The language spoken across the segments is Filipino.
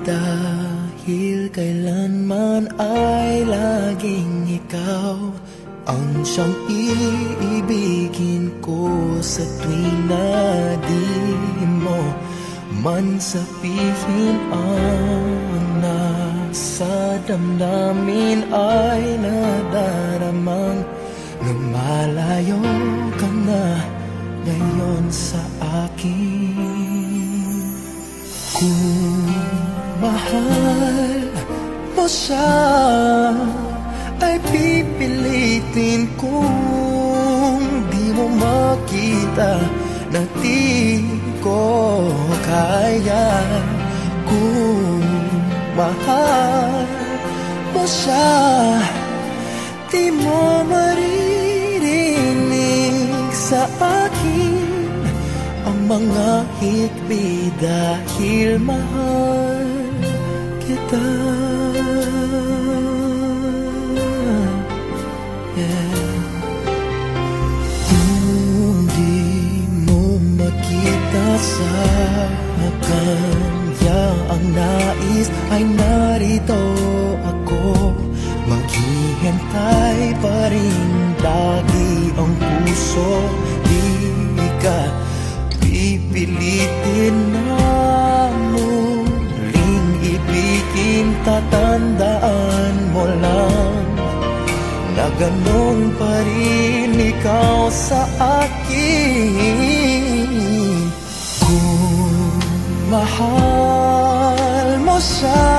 Dahil kailanman ay laging ikaw Ang siyang iibigin ko sa tuwing na di mo Man sabihin ang nasa damdamin ay nadaramang Lumalayo ka na ngayon sa akin Mahal mo siya Ay pipilitin kung di mo makita Na di ko kaya. Kung mahal mo siya Di mo maririnig sa akin Ang mga hikbi dahil mahal kita. Yeah. Kung di mo ang nais ay narito ako. Maghihintay pa rin. Lagi ang puso pipilitin na muling ibigin Tatandaan mo lang na ganun pa rin ikaw sa akin. Kung mahal mo siya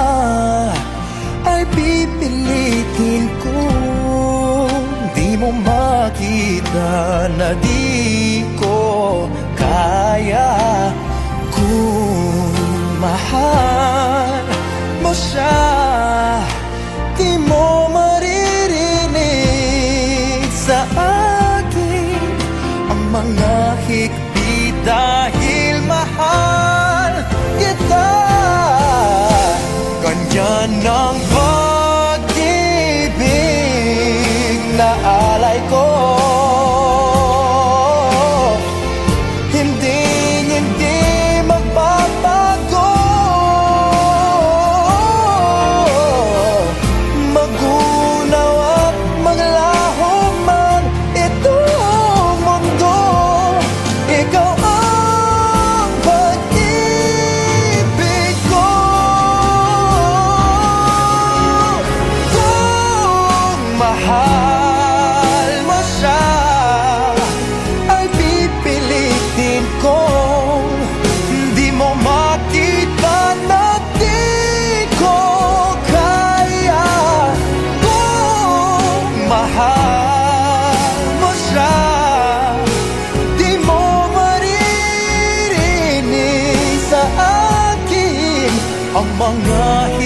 Ay pipilitin kung di mo makita na di ko mahal 茫茫的